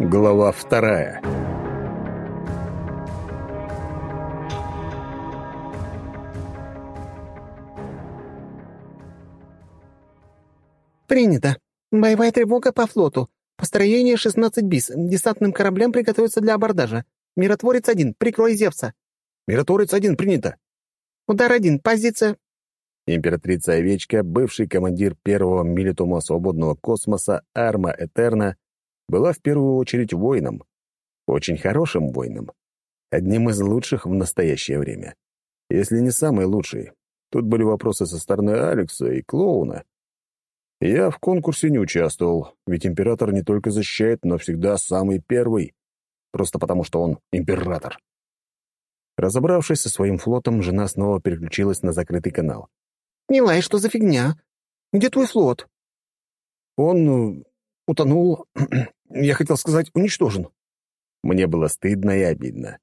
Глава вторая. «Принято. Боевая тревога по флоту. Построение 16 БИС. Десантным кораблям приготовиться для абордажа. Миротворец-1, прикрой Зевса». «Миротворец-1, принято». «Удар один, позиция». Императрица Овечка, бывший командир первого милитума свободного космоса Арма Этерна, была в первую очередь воином. Очень хорошим воином. Одним из лучших в настоящее время. Если не самый лучший. Тут были вопросы со стороны Алекса и Клоуна. Я в конкурсе не участвовал, ведь император не только защищает, но всегда самый первый. Просто потому, что он император. Разобравшись со своим флотом, жена снова переключилась на закрытый канал. «Нилай, что за фигня? Где твой флот?» «Он э, утонул я хотел сказать, уничтожен. Мне было стыдно и обидно.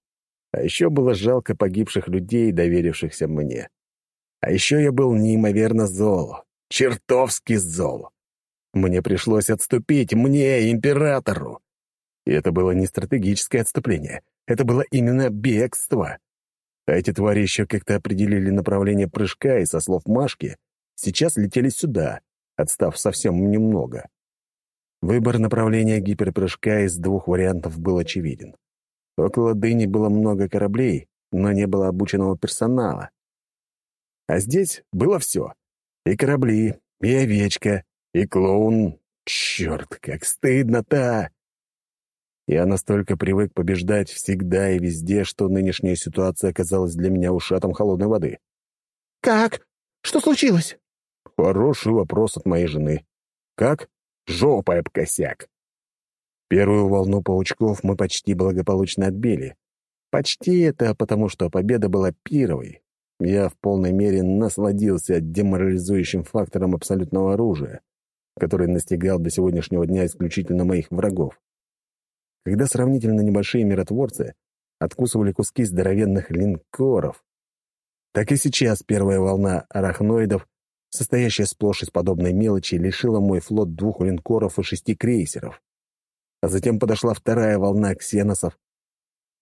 А еще было жалко погибших людей, доверившихся мне. А еще я был неимоверно зол. Чертовски зол. Мне пришлось отступить, мне, императору. И это было не стратегическое отступление. Это было именно бегство. А эти твари еще как-то определили направление прыжка и, со слов Машки, сейчас летели сюда, отстав совсем немного. Выбор направления гиперпрыжка из двух вариантов был очевиден. Около Дыни было много кораблей, но не было обученного персонала. А здесь было все. И корабли, и овечка, и клоун. Черт, как стыдно-то! Я настолько привык побеждать всегда и везде, что нынешняя ситуация оказалась для меня ушатом холодной воды. «Как? Что случилось?» Хороший вопрос от моей жены. «Как? Жопой об косяк. Первую волну паучков мы почти благополучно отбили. Почти это потому, что победа была первой. Я в полной мере насладился деморализующим фактором абсолютного оружия, который настигал до сегодняшнего дня исключительно моих врагов. Когда сравнительно небольшие миротворцы откусывали куски здоровенных линкоров, так и сейчас первая волна арахноидов состоящая сплошь из подобной мелочи, лишила мой флот двух линкоров и шести крейсеров. А затем подошла вторая волна ксеносов.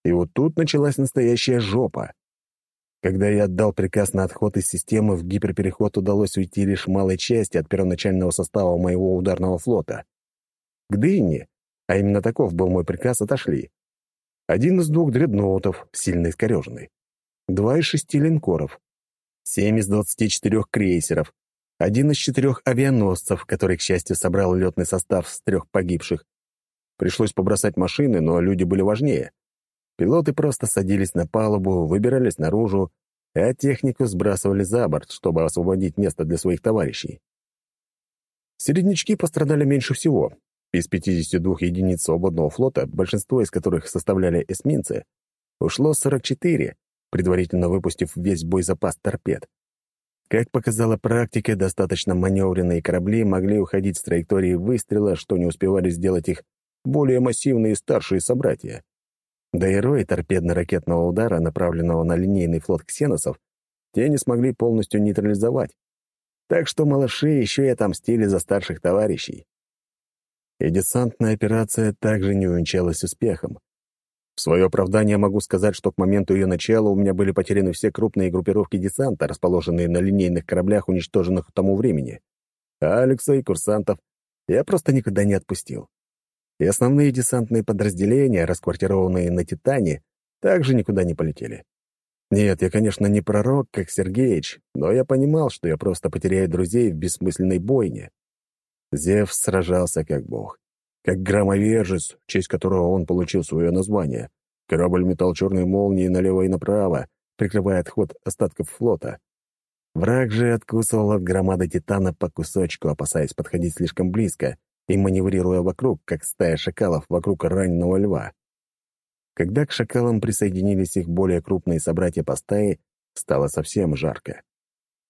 И вот тут началась настоящая жопа. Когда я отдал приказ на отход из системы, в гиперпереход удалось уйти лишь малой части от первоначального состава моего ударного флота. К Дыне, а именно таков был мой приказ, отошли. Один из двух дредноутов, сильно искореженный. Два из шести линкоров, семь из двадцати четырех крейсеров, один из четырех авианосцев, который, к счастью, собрал летный состав с трех погибших. Пришлось побросать машины, но люди были важнее. Пилоты просто садились на палубу, выбирались наружу, а технику сбрасывали за борт, чтобы освободить место для своих товарищей. Середнячки пострадали меньше всего. Из 52 единиц свободного флота, большинство из которых составляли эсминцы, ушло 44, предварительно выпустив весь боезапас торпед. Как показала практика, достаточно маневренные корабли могли уходить с траектории выстрела, что не успевали сделать их более массивные старшие собратья. Да и рой торпедно-ракетного удара, направленного на линейный флот ксеносов, те не смогли полностью нейтрализовать. Так что малыши еще и отомстили за старших товарищей. И десантная операция также не увенчалась успехом. В свое оправдание могу сказать, что к моменту ее начала у меня были потеряны все крупные группировки десанта, расположенные на линейных кораблях, уничтоженных к тому времени. А Алекса и курсантов я просто никогда не отпустил. И основные десантные подразделения, расквартированные на «Титане», также никуда не полетели. Нет, я, конечно, не пророк, как Сергеич, но я понимал, что я просто потеряю друзей в бессмысленной бойне. Зевс сражался как бог как громовержец, в честь которого он получил свое название. Корабль метал черные молнии налево и направо, прикрывая отход остатков флота. Враг же откусывал от громады Титана по кусочку, опасаясь подходить слишком близко и маневрируя вокруг, как стая шакалов вокруг раненого льва. Когда к шакалам присоединились их более крупные собратья по стае, стало совсем жарко.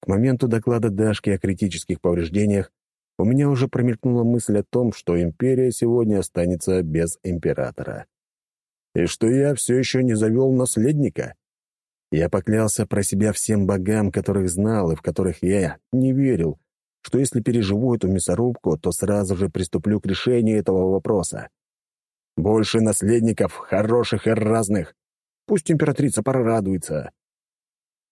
К моменту доклада Дашки о критических повреждениях у меня уже промелькнула мысль о том, что империя сегодня останется без императора. И что я все еще не завел наследника. Я поклялся про себя всем богам, которых знал и в которых я не верил, что если переживу эту мясорубку, то сразу же приступлю к решению этого вопроса. Больше наследников, хороших и разных. Пусть императрица порадуется.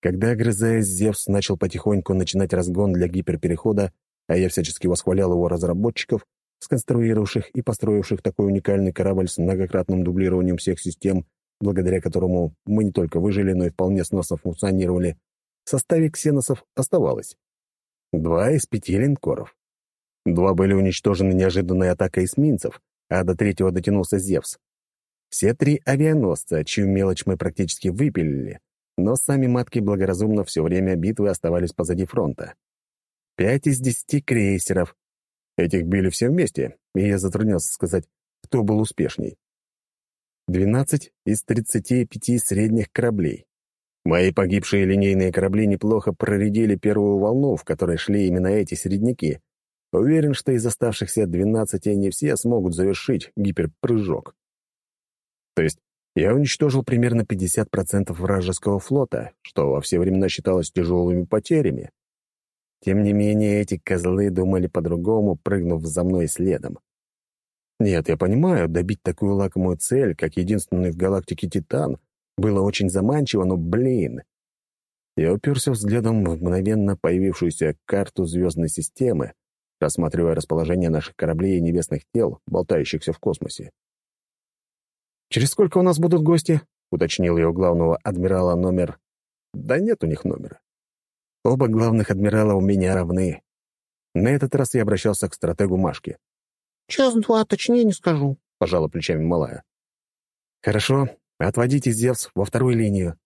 Когда, огрызаясь, Зевс начал потихоньку начинать разгон для гиперперехода, а я всячески восхвалял его разработчиков, сконструировавших и построивших такой уникальный корабль с многократным дублированием всех систем, благодаря которому мы не только выжили, но и вполне сносно функционировали, в составе ксеносов оставалось. Два из пяти линкоров. Два были уничтожены неожиданной атакой эсминцев, а до третьего дотянулся Зевс. Все три авианосца, чью мелочь мы практически выпилили, но сами матки благоразумно все время битвы оставались позади фронта. Пять из десяти крейсеров. Этих били все вместе, и я затруднялся сказать, кто был успешней. Двенадцать из тридцати пяти средних кораблей. Мои погибшие линейные корабли неплохо проредили первую волну, в которой шли именно эти середняки, Уверен, что из оставшихся 12 не все смогут завершить гиперпрыжок. То есть я уничтожил примерно 50% вражеского флота, что во все времена считалось тяжелыми потерями. Тем не менее, эти козлы думали по-другому, прыгнув за мной следом. Нет, я понимаю, добить такую лакомую цель, как единственный в галактике Титан, было очень заманчиво, но, блин... Я уперся взглядом в мгновенно появившуюся карту звездной системы, рассматривая расположение наших кораблей и небесных тел, болтающихся в космосе. «Через сколько у нас будут гости?» — уточнил я у главного адмирала номер... Да нет у них номера. Оба главных адмирала у меня равны. На этот раз я обращался к стратегу Машке. «Час-два, точнее не скажу», — пожала плечами малая. «Хорошо, отводите Зевс во вторую линию.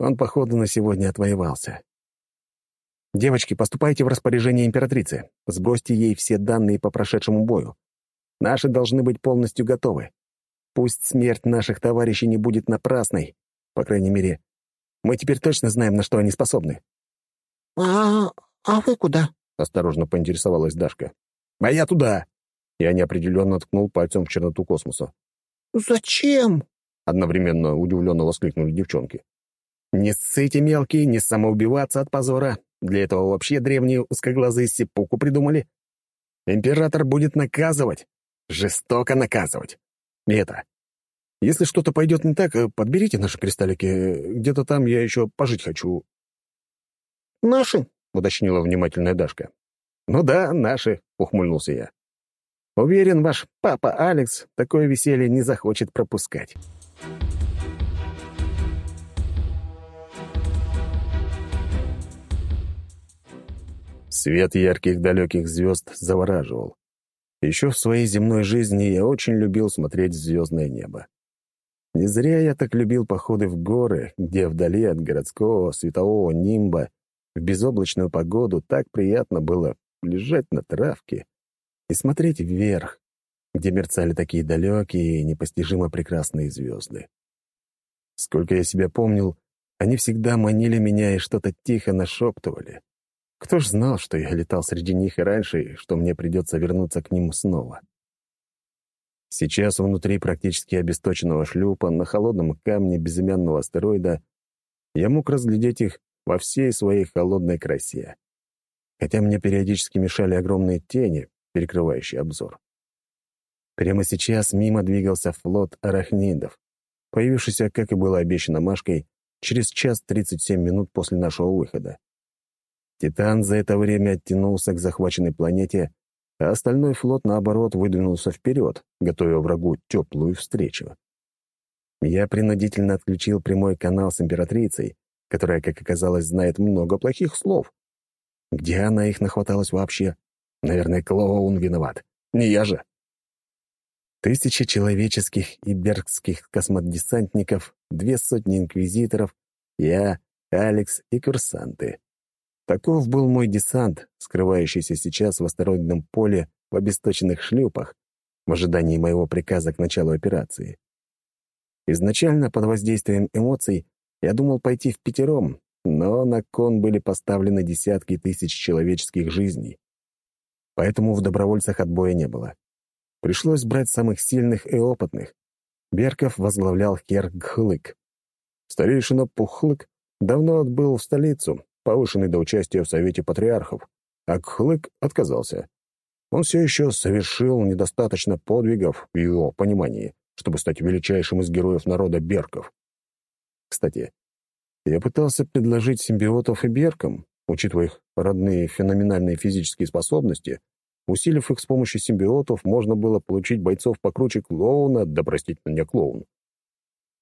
Он, походу, на сегодня отвоевался. «Девочки, поступайте в распоряжение императрицы. Сбросьте ей все данные по прошедшему бою. Наши должны быть полностью готовы. Пусть смерть наших товарищей не будет напрасной. По крайней мере, мы теперь точно знаем, на что они способны». «А, а вы куда?» — осторожно поинтересовалась Дашка. «А я туда!» Я неопределенно ткнул пальцем в черноту космоса. «Зачем?» — одновременно удивленно воскликнули девчонки. «Не ссыте, мелкие, не самоубиваться от позора. Для этого вообще древние узкоглазые сипуку придумали. Император будет наказывать, жестоко наказывать. И это. Если что-то пойдет не так, подберите наши кристаллики. Где-то там я еще пожить хочу». «Наши?» — уточнила внимательная Дашка. «Ну да, наши», — ухмыльнулся я. «Уверен, ваш папа Алекс такое веселье не захочет пропускать». Свет ярких далеких звезд завораживал. Еще в своей земной жизни я очень любил смотреть звездное небо. Не зря я так любил походы в горы, где вдали от городского светового нимба в безоблачную погоду так приятно было лежать на травке и смотреть вверх, где мерцали такие далекие и непостижимо прекрасные звезды. Сколько я себя помнил, они всегда манили меня и что-то тихо нашептывали. Кто ж знал, что я летал среди них и раньше, и что мне придется вернуться к ним снова? Сейчас внутри практически обесточенного шлюпа на холодном камне безымянного астероида я мог разглядеть их во всей своей холодной красе, хотя мне периодически мешали огромные тени, перекрывающие обзор. Прямо сейчас мимо двигался флот арахнидов, появившийся, как и было обещано Машкой, через час 37 минут после нашего выхода. Титан за это время оттянулся к захваченной планете, а остальной флот, наоборот, выдвинулся вперед, готовя врагу теплую встречу. Я принудительно отключил прямой канал с императрицей, которая, как оказалось, знает много плохих слов. Где она их нахваталась вообще? Наверное, клоун виноват. Не я же. Тысячи человеческих и бергских космодесантников, две сотни инквизиторов, я, Алекс и курсанты. Таков был мой десант, скрывающийся сейчас в астероидном поле в обесточенных шлюпах, в ожидании моего приказа к началу операции. Изначально, под воздействием эмоций, я думал пойти в пятером, но на кон были поставлены десятки тысяч человеческих жизней. Поэтому в добровольцах отбоя не было. Пришлось брать самых сильных и опытных. Берков возглавлял Хер Гхлык. Старейшина Пухлык давно отбыл в столицу, повышенный до участия в Совете Патриархов, а Кхлык отказался. Он все еще совершил недостаточно подвигов в его понимании, чтобы стать величайшим из героев народа Берков. Кстати, я пытался предложить симбиотов и Беркам, учитывая их родные феноменальные физические способности, усилив их с помощью симбиотов, можно было получить бойцов покруче клоуна, да простить меня клоун.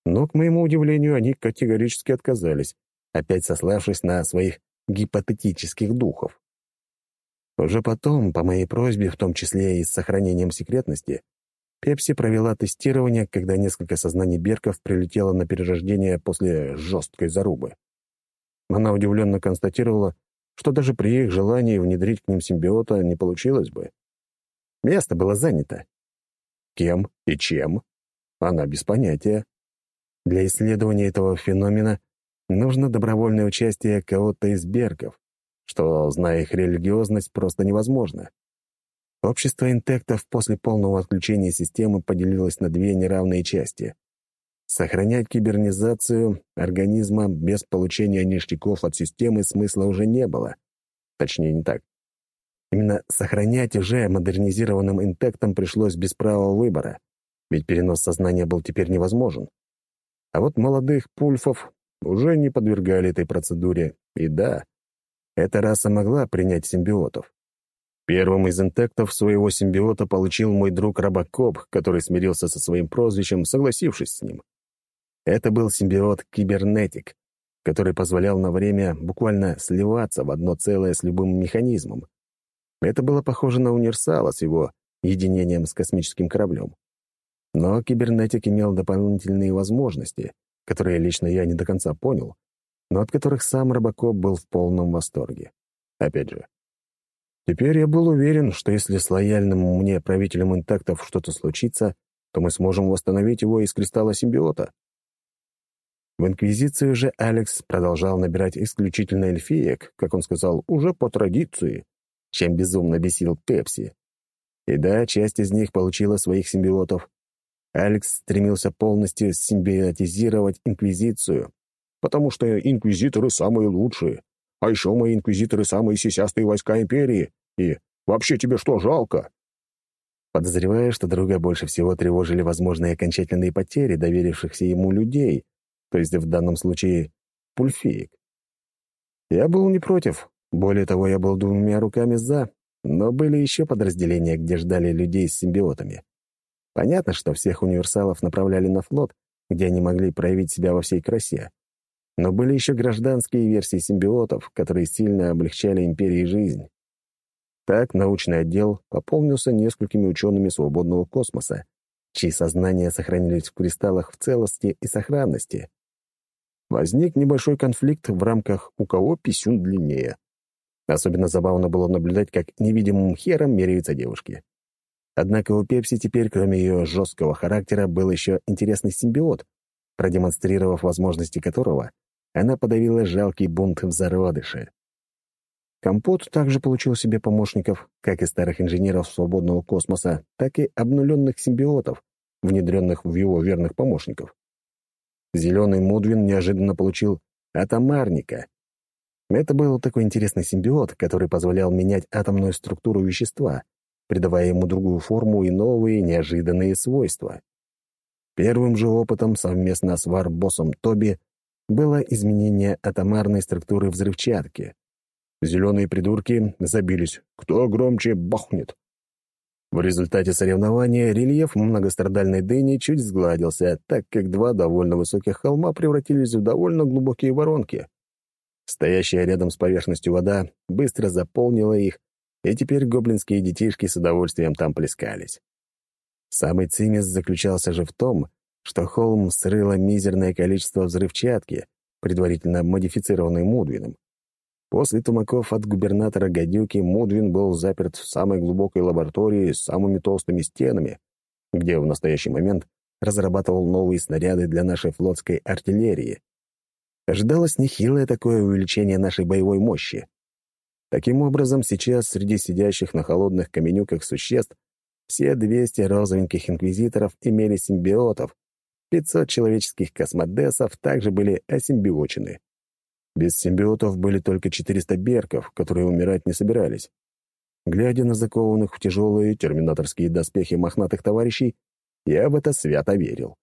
Но, к моему удивлению, они категорически отказались, опять сославшись на своих гипотетических духов. Уже потом, по моей просьбе, в том числе и с сохранением секретности, Пепси провела тестирование, когда несколько сознаний Берков прилетело на перерождение после жесткой зарубы. Она удивленно констатировала, что даже при их желании внедрить к ним симбиота не получилось бы. Место было занято. Кем и чем? Она без понятия. Для исследования этого феномена нужно добровольное участие кого-то из Берков, что, зная их религиозность, просто невозможно. Общество интектов после полного отключения системы поделилось на две неравные части. Сохранять кибернизацию организма без получения ништяков от системы смысла уже не было. Точнее, не так. Именно сохранять уже модернизированным интектом пришлось без права выбора, ведь перенос сознания был теперь невозможен. А вот молодых пульфов уже не подвергали этой процедуре, и да, эта раса могла принять симбиотов. Первым из интектов своего симбиота получил мой друг Робокоп, который смирился со своим прозвищем, согласившись с ним. Это был симбиот Кибернетик, который позволял на время буквально сливаться в одно целое с любым механизмом. Это было похоже на универсала с его единением с космическим кораблем. Но кибернетик имел дополнительные возможности, которые лично я не до конца понял, но от которых сам Робокоп был в полном восторге. Опять же, теперь я был уверен, что если с лояльным мне правителем интактов что-то случится, то мы сможем восстановить его из кристалла симбиота. В Инквизицию же Алекс продолжал набирать исключительно эльфиек, как он сказал, уже по традиции, чем безумно бесил Пепси. И да, часть из них получила своих симбиотов. Алекс стремился полностью симбиотизировать Инквизицию, потому что инквизиторы самые лучшие. А еще мои инквизиторы самые сисястые войска Империи. И вообще тебе что, жалко?» Подозреваю, что друга больше всего тревожили возможные окончательные потери доверившихся ему людей, то есть в данном случае пульфеек. Я был не против, более того, я был двумя руками «за», но были еще подразделения, где ждали людей с симбиотами. Понятно, что всех универсалов направляли на флот, где они могли проявить себя во всей красе. Но были еще гражданские версии симбиотов, которые сильно облегчали империи жизнь. Так научный отдел пополнился несколькими учеными свободного космоса, чьи сознания сохранились в кристаллах в целости и сохранности. Возник небольшой конфликт в рамках «у кого писюн длиннее». Особенно забавно было наблюдать, как невидимым хером меряются девушки. Однако у Пепси теперь, кроме ее жесткого характера, был еще интересный симбиот, продемонстрировав возможности которого, она подавила жалкий бунт в зародыше. Компот также получил себе помощников, как и старых инженеров свободного космоса, так и обнуленных симбиотов, внедренных в его верных помощников. Зеленый Мудвин неожиданно получил атомарника. Это был такой интересный симбиот, который позволял менять атомную структуру вещества, придавая ему другую форму и новые неожиданные свойства. Первым же опытом совместно с варбоссом Тоби было изменение атомарной структуры взрывчатки. Зеленые придурки забились. Кто громче бахнет? В результате соревнования рельеф многострадальной Дыни чуть сгладился, так как два довольно высоких холма превратились в довольно глубокие воронки. Стоящая рядом с поверхностью вода быстро заполнила их, и теперь гоблинские детишки с удовольствием там плескались. Самый цимис заключался же в том, что холм срыло мизерное количество взрывчатки, предварительно модифицированной Мудвином. После тумаков от губернатора Гадюки Мудвин был заперт в самой глубокой лаборатории с самыми толстыми стенами, где в настоящий момент разрабатывал новые снаряды для нашей флотской артиллерии. Ожидалось нехилое такое увеличение нашей боевой мощи. Таким образом, сейчас среди сидящих на холодных каменюках существ все 200 розовеньких инквизиторов имели симбиотов, 500 человеческих космодесов также были асимбиочены. Без симбиотов были только 400 берков, которые умирать не собирались. Глядя на закованных в тяжелые терминаторские доспехи мохнатых товарищей, я в это свято верил.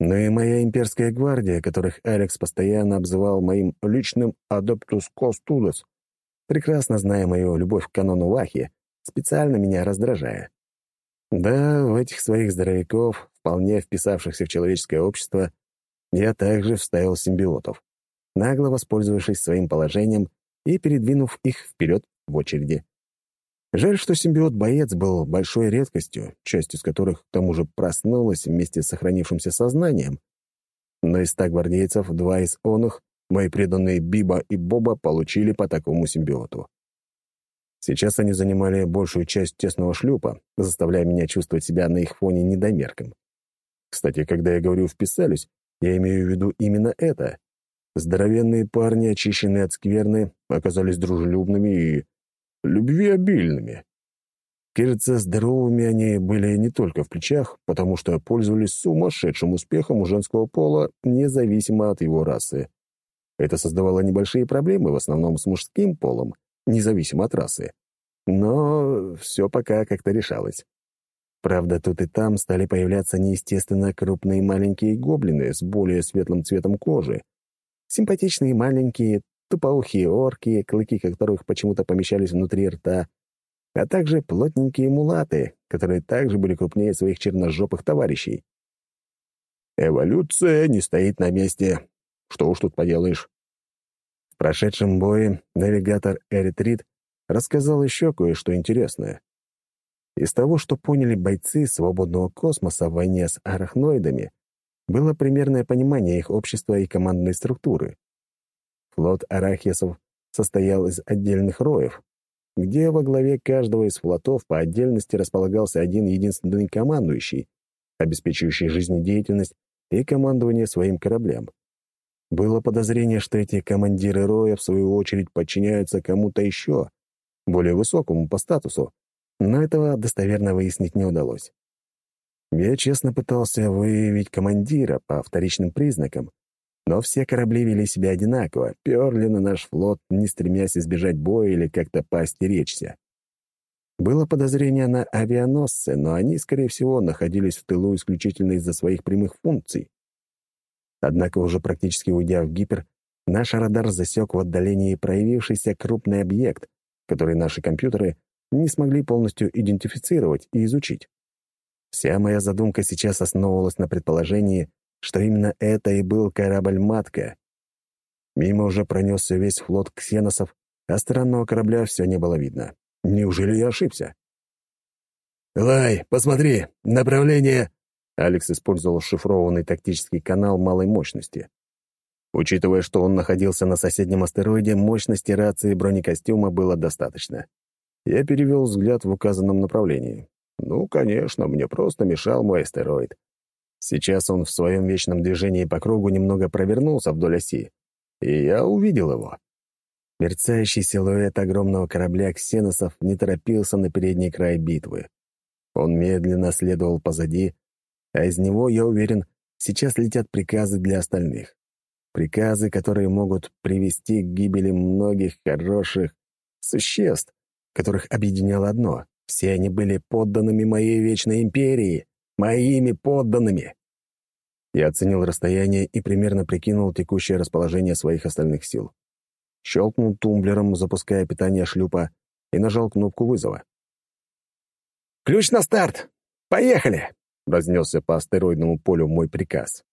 Но и моя имперская гвардия, которых Алекс постоянно обзывал моим личным «адептус костулес», прекрасно зная мою любовь к канону Вахи, специально меня раздражая. Да, в этих своих здоровяков, вполне вписавшихся в человеческое общество, я также вставил симбиотов, нагло воспользовавшись своим положением и передвинув их вперед в очереди. Жаль, что симбиот-боец был большой редкостью, часть из которых к тому же проснулась вместе с сохранившимся сознанием. Но из ста гвардейцев два из оных, мои преданные Биба и Боба, получили по такому симбиоту. Сейчас они занимали большую часть тесного шлюпа, заставляя меня чувствовать себя на их фоне недомерком. Кстати, когда я говорю «вписались», я имею в виду именно это. Здоровенные парни, очищенные от скверны, оказались дружелюбными и любвеобильными. Кажется, здоровыми они были не только в плечах, потому что пользовались сумасшедшим успехом у женского пола, независимо от его расы. Это создавало небольшие проблемы, в основном с мужским полом, независимо от расы. Но все пока как-то решалось. Правда, тут и там стали появляться неестественно крупные маленькие гоблины с более светлым цветом кожи. Симпатичные маленькие, тупоухие орки, клыки которых почему-то помещались внутри рта, а также плотненькие мулаты, которые также были крупнее своих черножопых товарищей. Эволюция не стоит на месте. Что уж тут поделаешь. В прошедшем бое навигатор Эритрит рассказал еще кое-что интересное. Из того, что поняли бойцы свободного космоса в войне с арахноидами, было примерное понимание их общества и командной структуры. Флот арахисов состоял из отдельных роев, где во главе каждого из флотов по отдельности располагался один единственный командующий, обеспечивающий жизнедеятельность и командование своим кораблям. Было подозрение, что эти командиры роя, в свою очередь, подчиняются кому-то еще, более высокому по статусу, но этого достоверно выяснить не удалось. Я честно пытался выявить командира по вторичным признакам, но все корабли вели себя одинаково, перли на наш флот, не стремясь избежать боя или как-то поостеречься. Было подозрение на авианосцы, но они, скорее всего, находились в тылу исключительно из-за своих прямых функций. Однако, уже практически уйдя в гипер, наш радар засек в отдалении проявившийся крупный объект, который наши компьютеры не смогли полностью идентифицировать и изучить. Вся моя задумка сейчас основывалась на предположении, что именно это и был корабль-матка. Мимо уже пронесся весь флот ксеносов, а странного корабля все не было видно. Неужели я ошибся? «Лай, посмотри! Направление...» Алекс использовал шифрованный тактический канал малой мощности. Учитывая, что он находился на соседнем астероиде, мощности рации бронекостюма было достаточно. Я перевел взгляд в указанном направлении. Ну, конечно, мне просто мешал мой астероид. Сейчас он в своем вечном движении по кругу немного провернулся вдоль оси, и я увидел его. Мерцающий силуэт огромного корабля ксеносов не торопился на передний край битвы. Он медленно следовал позади, а из него, я уверен, сейчас летят приказы для остальных. Приказы, которые могут привести к гибели многих хороших существ, которых объединяло одно — все они были подданными моей вечной империи, моими подданными. Я оценил расстояние и примерно прикинул текущее расположение своих остальных сил. Щелкнул тумблером, запуская питание шлюпа, и нажал кнопку вызова. «Ключ на старт! Поехали!» — разнесся по астероидному полю мой приказ.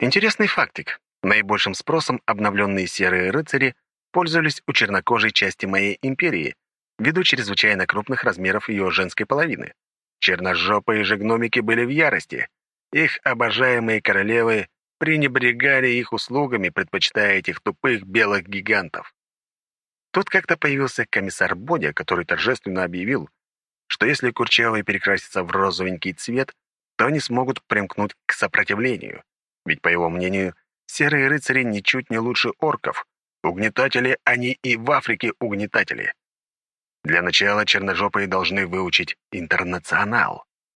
Интересный фактик. Наибольшим спросом обновленные серые рыцари пользовались у чернокожей части моей империи, ввиду чрезвычайно крупных размеров ее женской половины. Черножопые же гномики были в ярости. Их обожаемые королевы пренебрегали их услугами, предпочитая этих тупых белых гигантов. Тут как-то появился комиссар Бодя, который торжественно объявил, что если курчавые перекрасятся в розовенький цвет, то они смогут примкнуть к сопротивлению. Ведь, по его мнению, серые рыцари ничуть не лучше орков. Угнетатели они и в Африке угнетатели. Для начала черножопые должны выучить интернационал.